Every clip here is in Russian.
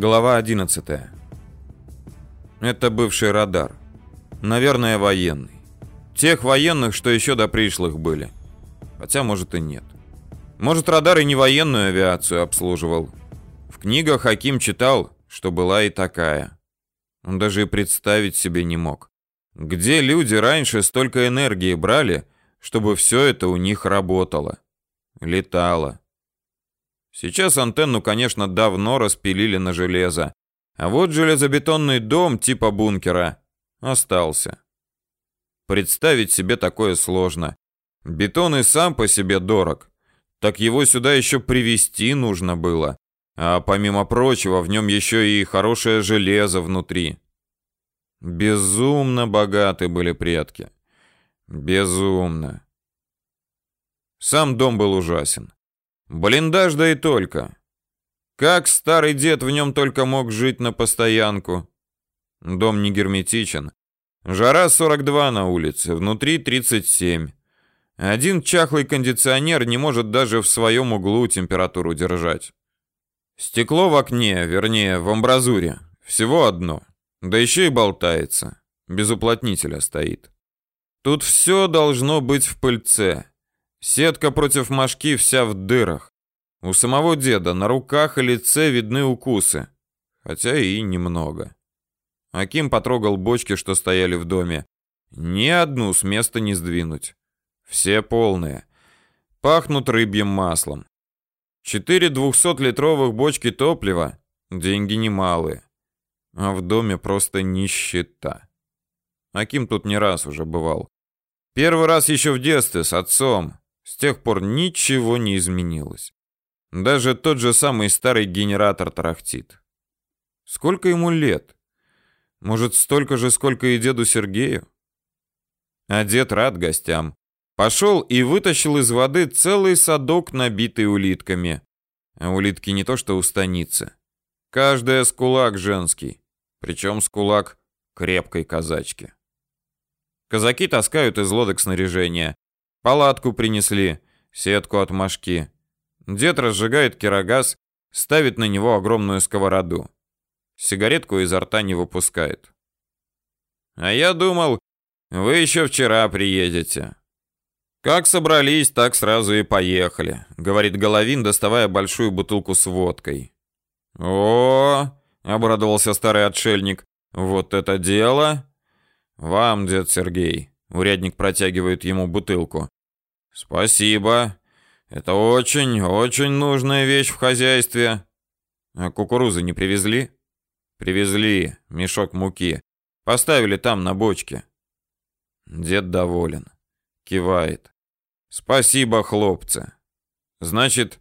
Глава 11. Это бывший радар. Наверное, военный. Тех военных, что еще до пришлых были. Хотя, может и нет. Может, радар и не военную авиацию обслуживал. В книгах Хаким читал, что была и такая. Он даже и представить себе не мог. Где люди раньше столько энергии брали, чтобы все это у них работало? Летало. Сейчас антенну, конечно, давно распилили на железо. А вот железобетонный дом типа бункера остался. Представить себе такое сложно. Бетон и сам по себе дорог. Так его сюда еще привезти нужно было. А помимо прочего, в нем еще и хорошее железо внутри. Безумно богаты были предки. Безумно. Сам дом был ужасен. Блиндаж да и только. Как старый дед в нем только мог жить на постоянку. Дом не герметичен. Жара 42 на улице, внутри 37. Один чахлый кондиционер не может даже в своем углу температуру держать. Стекло в окне, вернее, в амбразуре, всего одно. Да еще и болтается. Без уплотнителя стоит. Тут все должно быть в пыльце. Сетка против мошки вся в дырах. У самого деда на руках и лице видны укусы, хотя и немного. Аким потрогал бочки, что стояли в доме. Ни одну с места не сдвинуть. Все полные. Пахнут рыбьим маслом. Четыре двухсотлитровых бочки топлива — деньги немалые. А в доме просто нищета. Аким тут не раз уже бывал. Первый раз еще в детстве с отцом. С тех пор ничего не изменилось. Даже тот же самый старый генератор тарахтит. Сколько ему лет? Может, столько же, сколько и деду Сергею? А дед рад гостям. Пошел и вытащил из воды целый садок, набитый улитками. А улитки не то что у станицы. Каждая с кулак женский. Причем с кулак крепкой казачки. Казаки таскают из лодок снаряжение. Палатку принесли, сетку от мошки. Дед разжигает кирогаз, ставит на него огромную сковороду. Сигаретку изо рта не выпускает. А я думал, вы еще вчера приедете. Как собрались, так сразу и поехали, говорит Головин, доставая большую бутылку с водкой. О, обрадовался старый отшельник. Вот это дело. Вам, дед Сергей, Урядник протягивает ему бутылку. Спасибо. Это очень, очень нужная вещь в хозяйстве. А кукурузы не привезли? Привезли мешок муки. Поставили там на бочке. Дед доволен. Кивает. Спасибо, хлопцы. Значит,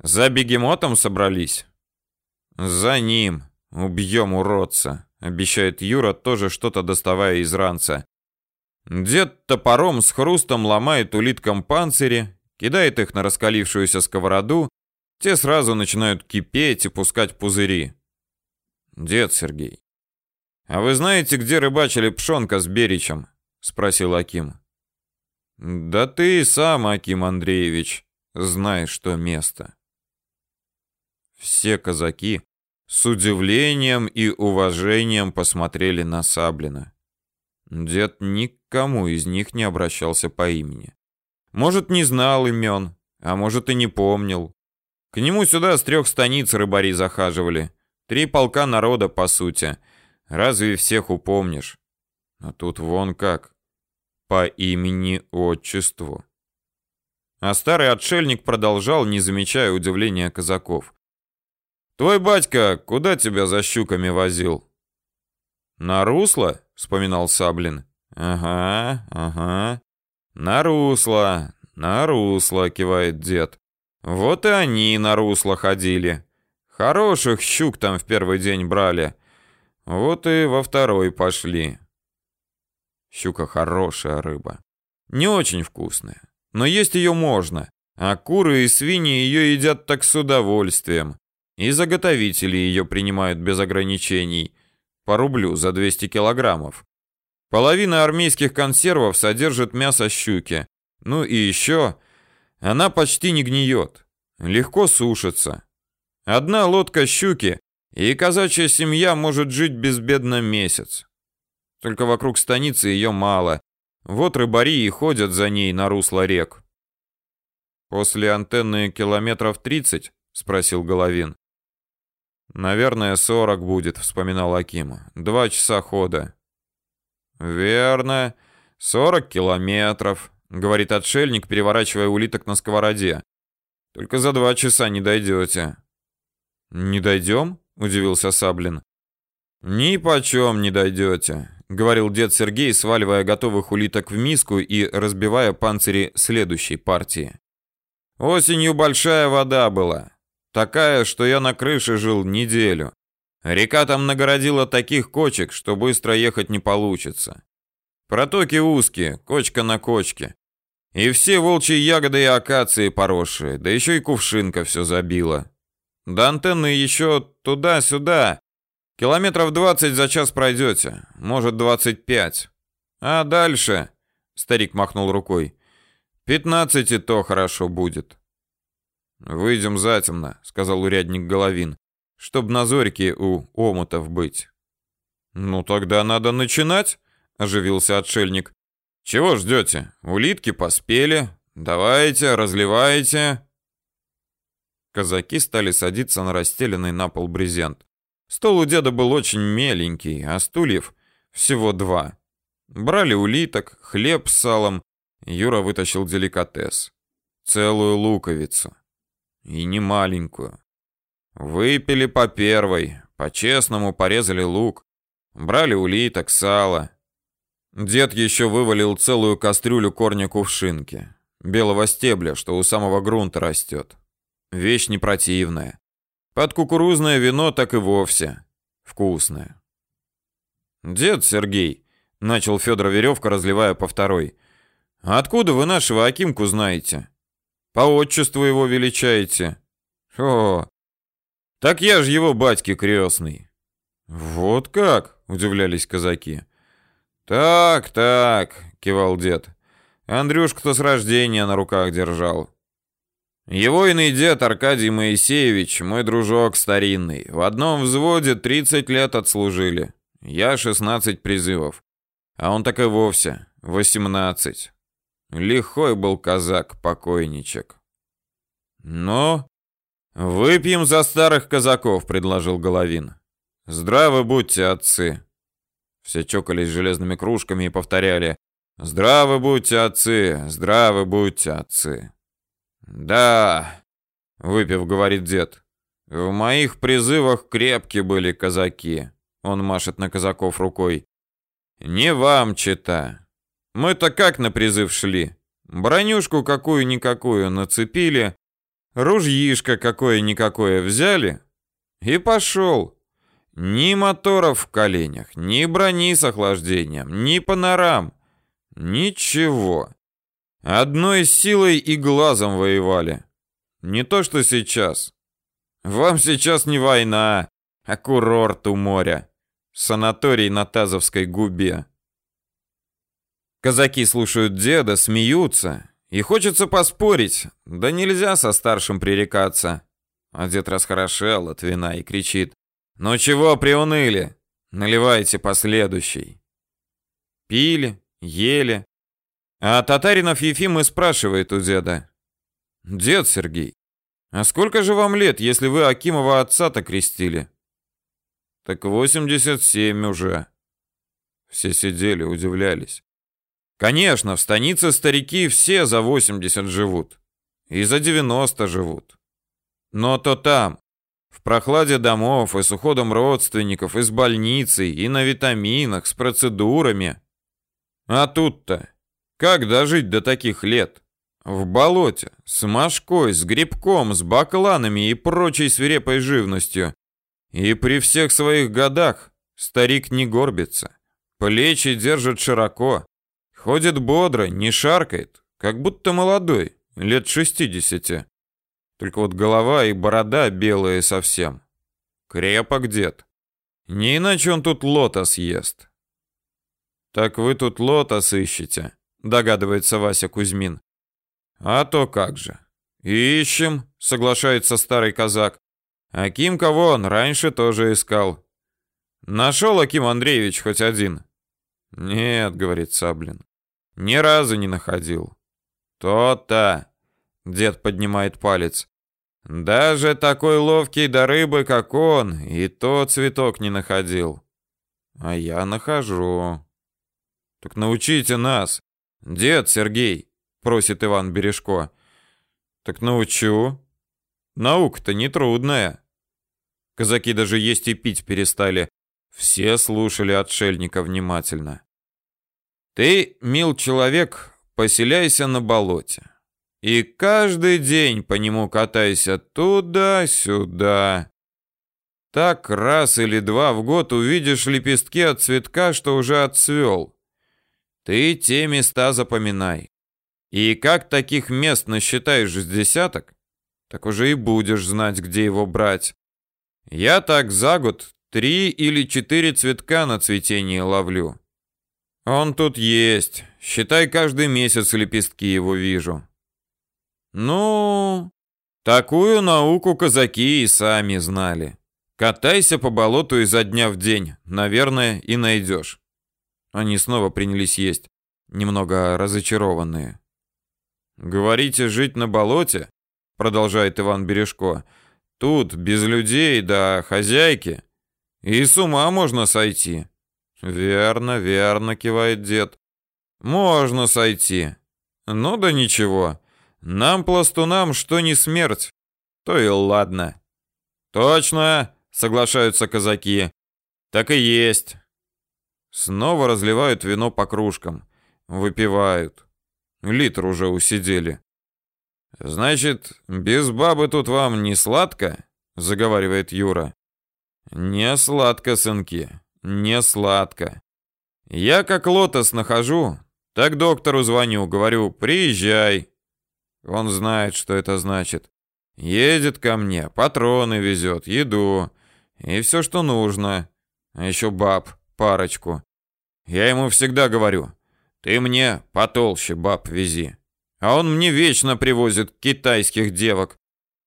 за бегемотом собрались? За ним. Убьем уродца, обещает Юра, тоже что-то доставая из ранца. Дед топором с хрустом ломает улиткам панцири, кидает их на раскалившуюся сковороду, те сразу начинают кипеть и пускать пузыри. Дед Сергей, а вы знаете, где рыбачили пшонка с Беричем? спросил Аким. Да ты сам, Аким Андреевич, знаешь, что место. Все казаки с удивлением и уважением посмотрели на Саблина. Дед никому из них не обращался по имени. Может, не знал имен, а может и не помнил. К нему сюда с трех станиц рыбари захаживали. Три полка народа, по сути. Разве всех упомнишь? А тут вон как. По имени-отчеству. А старый отшельник продолжал, не замечая удивления казаков. «Твой батька куда тебя за щуками возил?» «На русло?» — вспоминал Саблин. «Ага, ага. На русло, на русло», — кивает дед. «Вот и они на русло ходили. Хороших щук там в первый день брали. Вот и во второй пошли». Щука хорошая рыба. Не очень вкусная, но есть ее можно. А куры и свиньи ее едят так с удовольствием. И заготовители ее принимают без ограничений по рублю за 200 килограммов. Половина армейских консервов содержит мясо щуки. Ну и еще, она почти не гниет, легко сушится. Одна лодка щуки и казачья семья может жить безбедно месяц. Только вокруг станицы ее мало. Вот рыбари и ходят за ней на русло рек. После антенны километров 30, спросил Головин. Наверное, 40 будет, вспоминал Аким. Два часа хода. Верно. 40 километров, говорит отшельник, переворачивая улиток на сковороде. Только за два часа не дойдете. Не дойдем? удивился Саблин. Ни почем не дойдете, говорил дед Сергей, сваливая готовых улиток в миску и разбивая панцири следующей партии. Осенью большая вода была, такая, что я на крыше жил неделю. Река там нагородила таких кочек, что быстро ехать не получится. Протоки узкие, кочка на кочке. И все волчьи ягоды и акации поросшие, да еще и кувшинка все забила. До антенны еще туда-сюда. Километров двадцать за час пройдете, может двадцать пять. А дальше, старик махнул рукой, пятнадцать и то хорошо будет. Выйдем затемно, сказал урядник Головин, чтоб на зорьке у омутов быть. Ну тогда надо начинать, оживился отшельник. Чего ждете? Улитки поспели. Давайте, разливайте. Казаки стали садиться на расстеленный на пол брезент. Стол у деда был очень меленький, а стульев всего два. Брали улиток, хлеб с салом. Юра вытащил деликатес. Целую луковицу. И не маленькую. Выпили по первой, по-честному порезали лук. Брали улиток, сало. Дед еще вывалил целую кастрюлю корня кувшинки. Белого стебля, что у самого грунта растет. Вещь не противная. Под кукурузное вино так и вовсе вкусное. Дед Сергей, начал Федор Веревка, разливая по второй. откуда вы нашего Акимку знаете? По отчеству его величаете? О, так я ж его батьки крестный. Вот как, удивлялись казаки. Так, так, кивал дед. Андрюшку-то с рождения на руках держал. Его иный дед Аркадий Моисеевич, мой дружок старинный, в одном взводе 30 лет отслужили. Я 16 призывов. А он так и вовсе 18. Лихой был казак-покойничек. Но «Ну, выпьем за старых казаков, предложил Головин. Здравы будьте, отцы. Все чокались железными кружками и повторяли «Здравы будьте, отцы! Здравы будьте, отцы!» «Да!» — выпив, говорит дед. «В моих призывах крепкие были казаки!» Он машет на казаков рукой. «Не вам, чита! Мы-то как на призыв шли? Бронюшку какую-никакую нацепили, ружьишко какое-никакое взяли и пошел!» Ни моторов в коленях, ни брони с охлаждением, ни панорам. Ничего. Одной силой и глазом воевали. Не то, что сейчас. Вам сейчас не война, а курорт у моря. Санаторий на Тазовской губе. Казаки слушают деда, смеются. И хочется поспорить. Да нельзя со старшим пререкаться. А дед расхорошел от вина и кричит. «Ну чего приуныли? Наливайте последующий». Пили, ели. А Татаринов Ефим и спрашивает у деда. «Дед Сергей, а сколько же вам лет, если вы Акимова отца-то крестили?» «Так 87 уже». Все сидели, удивлялись. Конечно, в станице старики все за 80 живут. И за 90 живут. Но то там, в прохладе домов и с уходом родственников, из больницы, и на витаминах, с процедурами. А тут-то как дожить до таких лет? В болоте, с мошкой, с грибком, с бакланами и прочей свирепой живностью. И при всех своих годах старик не горбится. Плечи держит широко. Ходит бодро, не шаркает, как будто молодой, лет шестидесяти. Только вот голова и борода белые совсем. Крепок дед. Не иначе он тут лотос ест. Так вы тут лотос ищете, догадывается Вася Кузьмин. А то как же. Ищем, соглашается старый казак. Аким кого он раньше тоже искал. Нашел Аким Андреевич хоть один? Нет, говорит Саблин. Ни разу не находил. То-то. Дед поднимает палец. Даже такой ловкий до рыбы, как он, и то цветок не находил. А я нахожу. Так научите нас. Дед Сергей, просит Иван Бережко. Так научу. Наука-то не трудная. Казаки даже есть и пить перестали. Все слушали отшельника внимательно. Ты, мил человек, поселяйся на болоте. И каждый день по нему катайся туда-сюда. Так раз или два в год увидишь лепестки от цветка, что уже отцвел. Ты те места запоминай. И как таких мест насчитаешь с десяток, так уже и будешь знать, где его брать. Я так за год три или четыре цветка на цветение ловлю. Он тут есть. Считай, каждый месяц лепестки его вижу. Ну, такую науку казаки и сами знали. Катайся по болоту изо дня в день, наверное, и найдешь. Они снова принялись есть, немного разочарованные. Говорите, жить на болоте? продолжает Иван Бережко. Тут без людей да хозяйки. И с ума можно сойти. Верно, верно, кивает дед. Можно сойти. Ну да ничего. Нам пластунам что не смерть, то и ладно. Точно, соглашаются казаки. Так и есть. Снова разливают вино по кружкам, выпивают. Литр уже усидели. Значит, без бабы тут вам не сладко, заговаривает Юра. Не сладко, сынки. Не сладко. Я как лотос нахожу, так доктору звоню, говорю, приезжай. Он знает, что это значит. Едет ко мне, патроны везет, еду и все, что нужно. А еще баб, парочку. Я ему всегда говорю, ты мне потолще баб вези. А он мне вечно привозит китайских девок.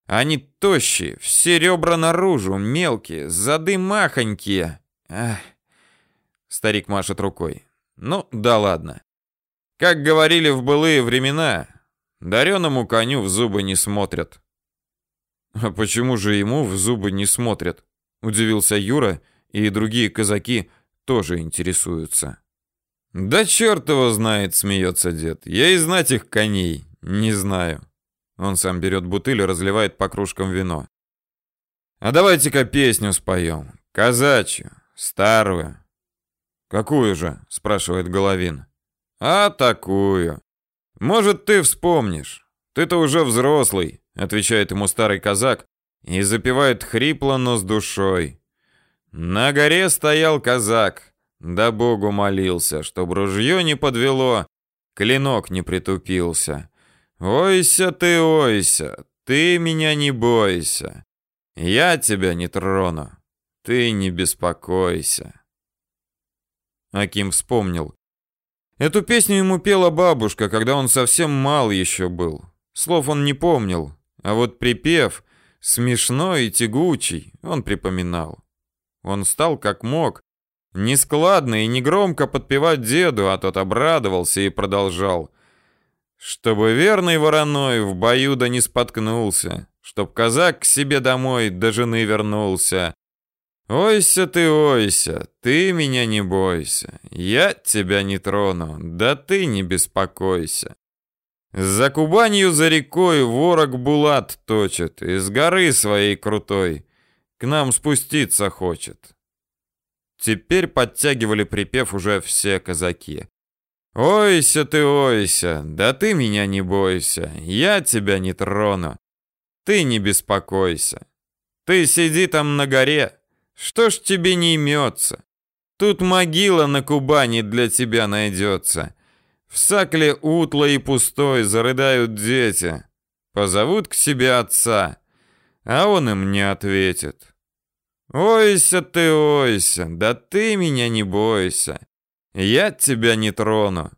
Они тощие, все ребра наружу, мелкие, зады махонькие. Ах. Старик машет рукой. Ну, да ладно. Как говорили в былые времена, дареному коню в зубы не смотрят. А почему же ему в зубы не смотрят? Удивился Юра, и другие казаки тоже интересуются. Да черт его знает, смеется дед. Я и знать их коней не знаю. Он сам берет бутыль и разливает по кружкам вино. А давайте-ка песню споем. Казачью. Старую. Какую же? спрашивает Головин. А такую. Может, ты вспомнишь. Ты-то уже взрослый, отвечает ему старый казак и запевает хрипло, но с душой. На горе стоял казак, да Богу молился, чтоб ружье не подвело, клинок не притупился. Ойся ты, ойся, ты меня не бойся. Я тебя не трону. Ты не беспокойся. Аким вспомнил. Эту песню ему пела бабушка, когда он совсем мал еще был. Слов он не помнил, а вот припев, смешной и тягучий, он припоминал. Он стал как мог, нескладно и негромко подпевать деду, а тот обрадовался и продолжал. Чтобы верный вороной в бою да не споткнулся, чтоб казак к себе домой до жены вернулся. Ойся ты, ойся, ты меня не бойся, я тебя не трону, да ты не беспокойся. За Кубанью, за рекой ворог Булат точит, из горы своей крутой к нам спуститься хочет. Теперь подтягивали припев уже все казаки. Ойся ты, ойся, да ты меня не бойся, я тебя не трону. Ты не беспокойся. Ты сиди там на горе, что ж тебе не имется? Тут могила на Кубани для тебя найдется. В сакле утло и пустой зарыдают дети. Позовут к себе отца, а он им не ответит. Ойся ты, ойся, да ты меня не бойся. Я тебя не трону,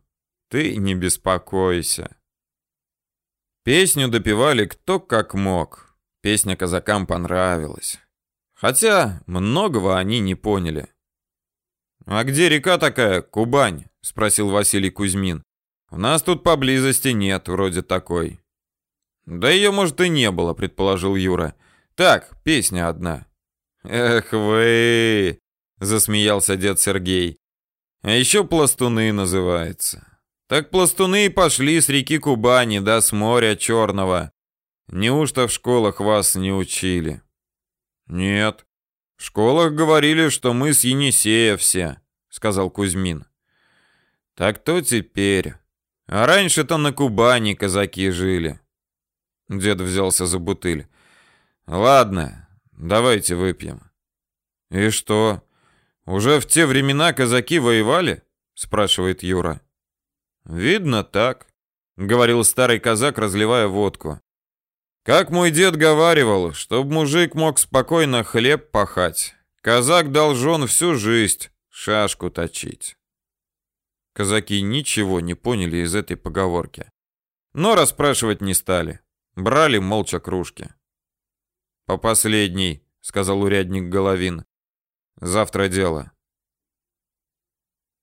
ты не беспокойся. Песню допевали кто как мог. Песня казакам понравилась. Хотя многого они не поняли. «А где река такая, Кубань?» — спросил Василий Кузьмин. «У нас тут поблизости нет вроде такой». «Да ее, может, и не было», — предположил Юра. «Так, песня одна». «Эх вы!» — засмеялся дед Сергей. «А еще пластуны называется. Так пластуны и пошли с реки Кубани, да с моря Черного. Неужто в школах вас не учили?» «Нет. В школах говорили, что мы с Енисея все», — сказал Кузьмин. «Так то теперь. А раньше-то на Кубани казаки жили». Дед взялся за бутыль. «Ладно, давайте выпьем». «И что, уже в те времена казаки воевали?» — спрашивает Юра. «Видно так», — говорил старый казак, разливая водку. Как мой дед говаривал, чтоб мужик мог спокойно хлеб пахать, казак должен всю жизнь шашку точить. Казаки ничего не поняли из этой поговорки, но расспрашивать не стали, брали молча кружки. По последней, сказал урядник Головин. Завтра дело.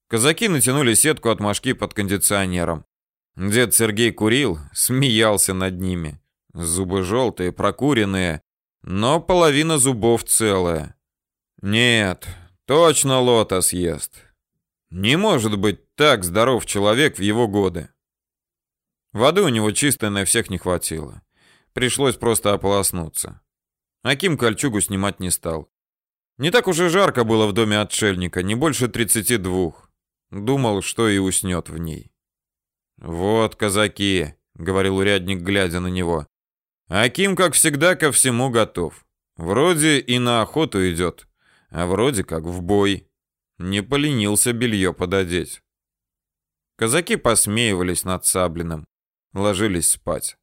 Казаки натянули сетку от мошки под кондиционером. Дед Сергей курил, смеялся над ними. Зубы желтые, прокуренные, но половина зубов целая. Нет, точно лота съест. Не может быть так здоров человек в его годы. Воды у него чистой на всех не хватило. Пришлось просто ополоснуться. Аким кольчугу снимать не стал. Не так уж и жарко было в доме отшельника, не больше 32. Думал, что и уснет в ней. «Вот казаки», — говорил урядник, глядя на него. Аким, как всегда, ко всему готов. Вроде и на охоту идет, а вроде как в бой. Не поленился белье пододеть. Казаки посмеивались над Саблиным, ложились спать.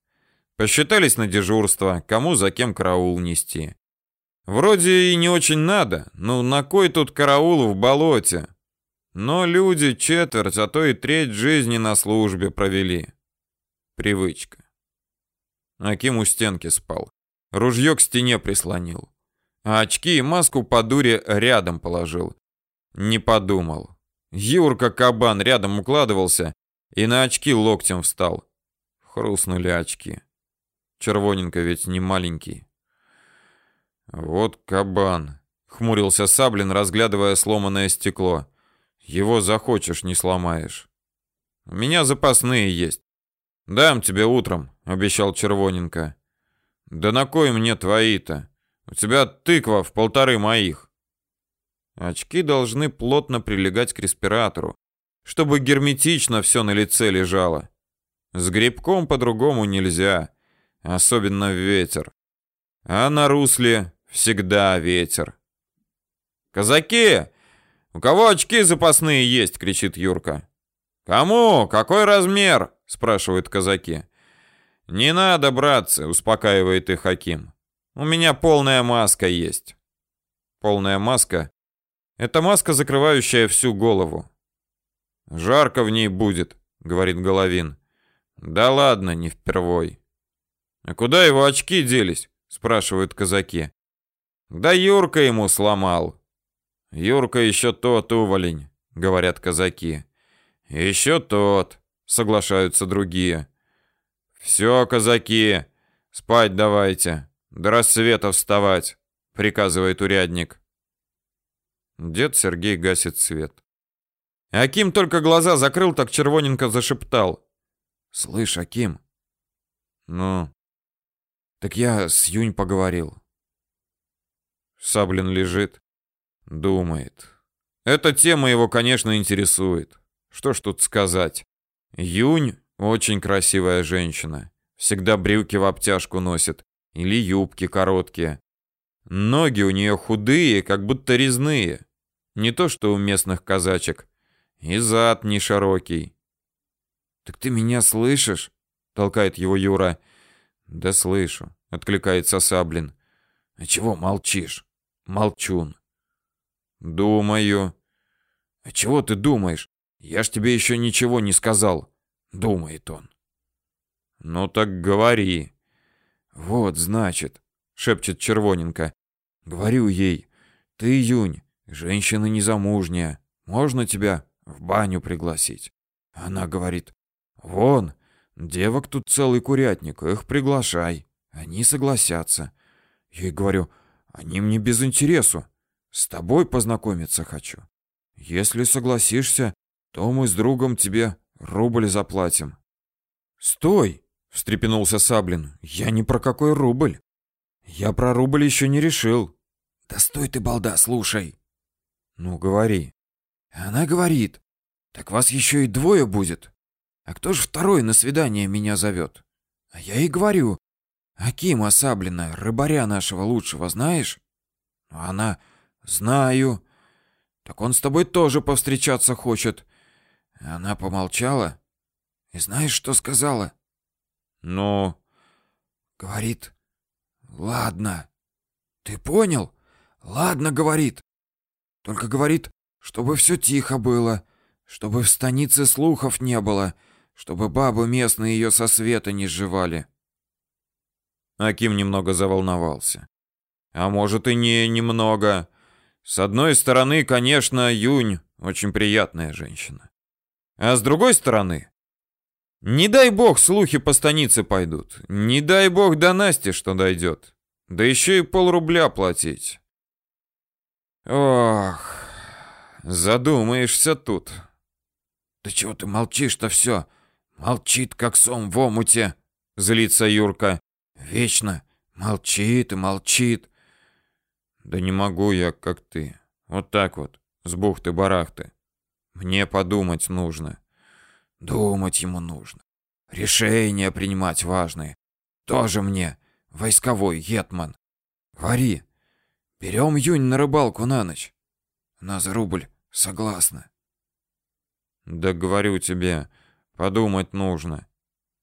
Посчитались на дежурство, кому за кем караул нести. Вроде и не очень надо, ну на кой тут караул в болоте? Но люди четверть, а то и треть жизни на службе провели. Привычка. Аким у стенки спал. Ружье к стене прислонил. А очки и маску по дуре рядом положил. Не подумал. Юрка кабан рядом укладывался и на очки локтем встал. Хрустнули очки. Червоненко ведь не маленький. Вот кабан, хмурился Саблин, разглядывая сломанное стекло. Его захочешь, не сломаешь. У меня запасные есть. Дам тебе утром, обещал Червоненко. Да на кой мне твои-то? У тебя тыква в полторы моих. Очки должны плотно прилегать к респиратору, чтобы герметично все на лице лежало. С грибком по-другому нельзя, особенно в ветер. А на русле всегда ветер. Казаки, у кого очки запасные есть, кричит Юрка. Кому? Какой размер? Спрашивают казаки. Не надо, братцы, успокаивает их Хаким. У меня полная маска есть. Полная маска это маска, закрывающая всю голову. Жарко в ней будет, говорит Головин. Да ладно, не впервой. А куда его очки делись? спрашивают казаки. Да Юрка ему сломал. Юрка еще тот уволень, говорят казаки. Еще тот, соглашаются другие. Все, казаки, спать давайте. До рассвета вставать, приказывает урядник. Дед Сергей гасит свет. Аким только глаза закрыл, так Червоненко зашептал. «Слышь, Аким». «Ну?» «Так я с Юнь поговорил». Саблин лежит, думает. Эта тема его, конечно, интересует. Что ж тут сказать? Юнь очень красивая женщина. Всегда брюки в обтяжку носит. Или юбки короткие. Ноги у нее худые, как будто резные. Не то, что у местных казачек. И зад не широкий. «Так ты меня слышишь?» — толкает его Юра. «Да слышу», — откликается Саблин. «А чего молчишь?» «Молчун». «Думаю». «А чего ты думаешь? Я ж тебе еще ничего не сказал», — думает он. «Ну так говори». «Вот, значит, шепчет Червоненко. Говорю ей, ты, Юнь, женщина незамужняя, можно тебя в баню пригласить? Она говорит, вон, девок тут целый курятник, их приглашай. Они согласятся. Я ей говорю, они мне без интересу. С тобой познакомиться хочу. Если согласишься, то мы с другом тебе рубль заплатим. Стой, встрепенулся Саблин. Я не про какой рубль. Я про рубль еще не решил. Да стой ты, балда, слушай. Ну, говори. Она говорит: "Так вас еще и двое будет. А кто же второй на свидание меня зовет?» А я ей говорю: "Акима Саблина, рыбаря нашего лучшего, знаешь?" А она: "Знаю. Так он с тобой тоже повстречаться хочет. Она помолчала. И знаешь, что сказала? Ну, говорит, ладно. Ты понял? Ладно, говорит. Только говорит, чтобы все тихо было, чтобы в станице слухов не было, чтобы бабы местные ее со света не сживали. Аким немного заволновался. А может и не немного. С одной стороны, конечно, Юнь очень приятная женщина. А с другой стороны, не дай бог слухи по станице пойдут. Не дай бог до Насти что дойдет. Да еще и полрубля платить. Ох, задумаешься тут. Да чего ты молчишь-то все? Молчит, как сом в омуте, злится Юрка. Вечно молчит и молчит. Да не могу я, как ты. Вот так вот, с бухты-барахты. Мне подумать нужно. Думать ему нужно. Решения принимать важные. Тоже мне, войсковой гетман. Говори, берем Юнь на рыбалку на ночь. На за рубль согласна. Да говорю тебе, подумать нужно.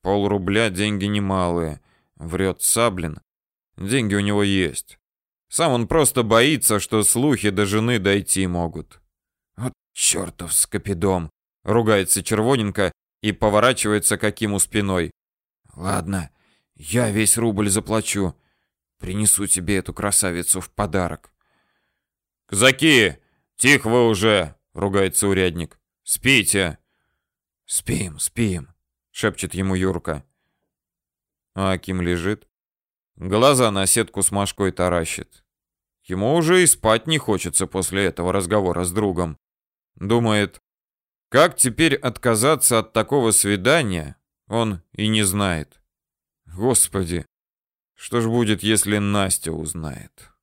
Пол рубля деньги немалые. Врет Саблин. Деньги у него есть. Сам он просто боится, что слухи до жены дойти могут. Вот чертов скопидом, ругается Червоненко и поворачивается к Акиму спиной. Ладно, я весь рубль заплачу. Принесу тебе эту красавицу в подарок. Казаки, тихо вы уже, ругается урядник. Спите. Спим, спим, шепчет ему Юрка. А Аким лежит, глаза на сетку с мошкой таращит. Ему уже и спать не хочется после этого разговора с другом. Думает, как теперь отказаться от такого свидания, он и не знает. Господи, что ж будет, если Настя узнает?